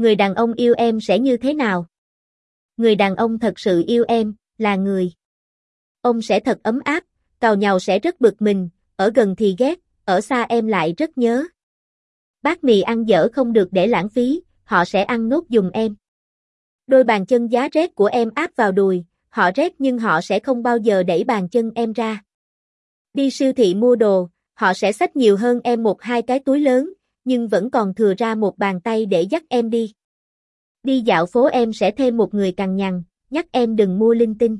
Người đàn ông yêu em sẽ như thế nào? Người đàn ông thật sự yêu em, là người. Ông sẽ thật ấm áp, cào nhào sẽ rất bực mình, ở gần thì ghét, ở xa em lại rất nhớ. Bát mì ăn dở không được để lãng phí, họ sẽ ăn nốt dùng em. Đôi bàn chân giá rét của em áp vào đùi, họ rét nhưng họ sẽ không bao giờ đẩy bàn chân em ra. Đi siêu thị mua đồ, họ sẽ xách nhiều hơn em một hai cái túi lớn, nhưng vẫn còn thừa ra một bàn tay để dắt em đi. Đi dạo phố em sẽ thêm một người cằn nhằn, nhắc em đừng mua linh tinh.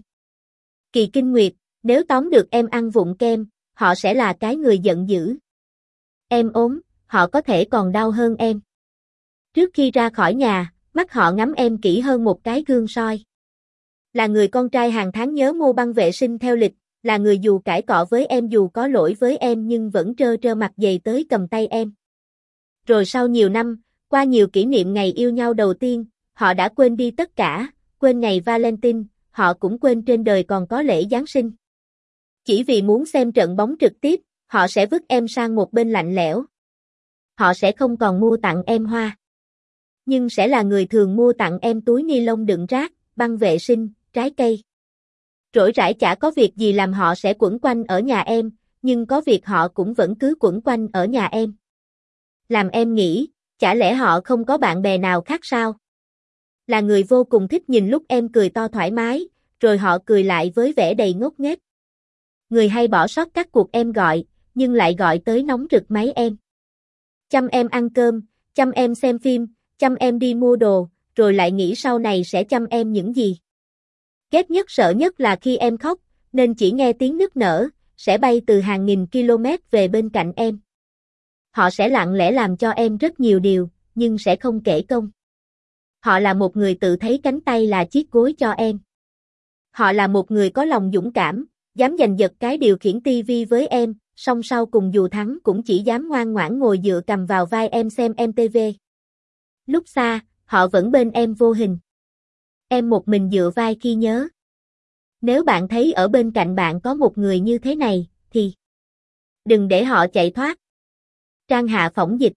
Kỳ kinh nguyệt, nếu tóm được em ăn vụng kem, họ sẽ là cái người giận dữ. Em ốm, họ có thể còn đau hơn em. Trước khi ra khỏi nhà, mắt họ ngắm em kỹ hơn một cái gương soi. Là người con trai hàng tháng nhớ mua băng vệ sinh theo lịch, là người dù cãi cọ với em dù có lỗi với em nhưng vẫn trơ trơ mặt dày tới cầm tay em. Rồi sau nhiều năm, qua nhiều kỷ niệm ngày yêu nhau đầu tiên, họ đã quên đi tất cả, quên ngày Valentine, họ cũng quên trên đời còn có lễ Giáng sinh. Chỉ vì muốn xem trận bóng trực tiếp, họ sẽ vứt em sang một bên lạnh lẽo. Họ sẽ không còn mua tặng em hoa. Nhưng sẽ là người thường mua tặng em túi ni lông đựng rác, băng vệ sinh, trái cây. Rỗi rãi chả có việc gì làm họ sẽ quẩn quanh ở nhà em, nhưng có việc họ cũng vẫn cứ quẩn quanh ở nhà em. Làm em nghĩ, chả lẽ họ không có bạn bè nào khác sao? Là người vô cùng thích nhìn lúc em cười to thoải mái, rồi họ cười lại với vẻ đầy ngốc nghếch. Người hay bỏ sót các cuộc em gọi, nhưng lại gọi tới nóng rực máy em. Chăm em ăn cơm, chăm em xem phim, chăm em đi mua đồ, rồi lại nghĩ sau này sẽ chăm em những gì. Ghét nhất sợ nhất là khi em khóc, nên chỉ nghe tiếng nức nở, sẽ bay từ hàng nghìn km về bên cạnh em. Họ sẽ lặng lẽ làm cho em rất nhiều điều, nhưng sẽ không kể công. Họ là một người tự thấy cánh tay là chiếc gối cho em. Họ là một người có lòng dũng cảm, dám giành giật cái điều khiển tivi với em, song sau cùng dù thắng cũng chỉ dám ngoan ngoãn ngồi dựa cầm vào vai em xem em Lúc xa, họ vẫn bên em vô hình. Em một mình dựa vai khi nhớ. Nếu bạn thấy ở bên cạnh bạn có một người như thế này, thì đừng để họ chạy thoát. Trang hạ phỏng dịch.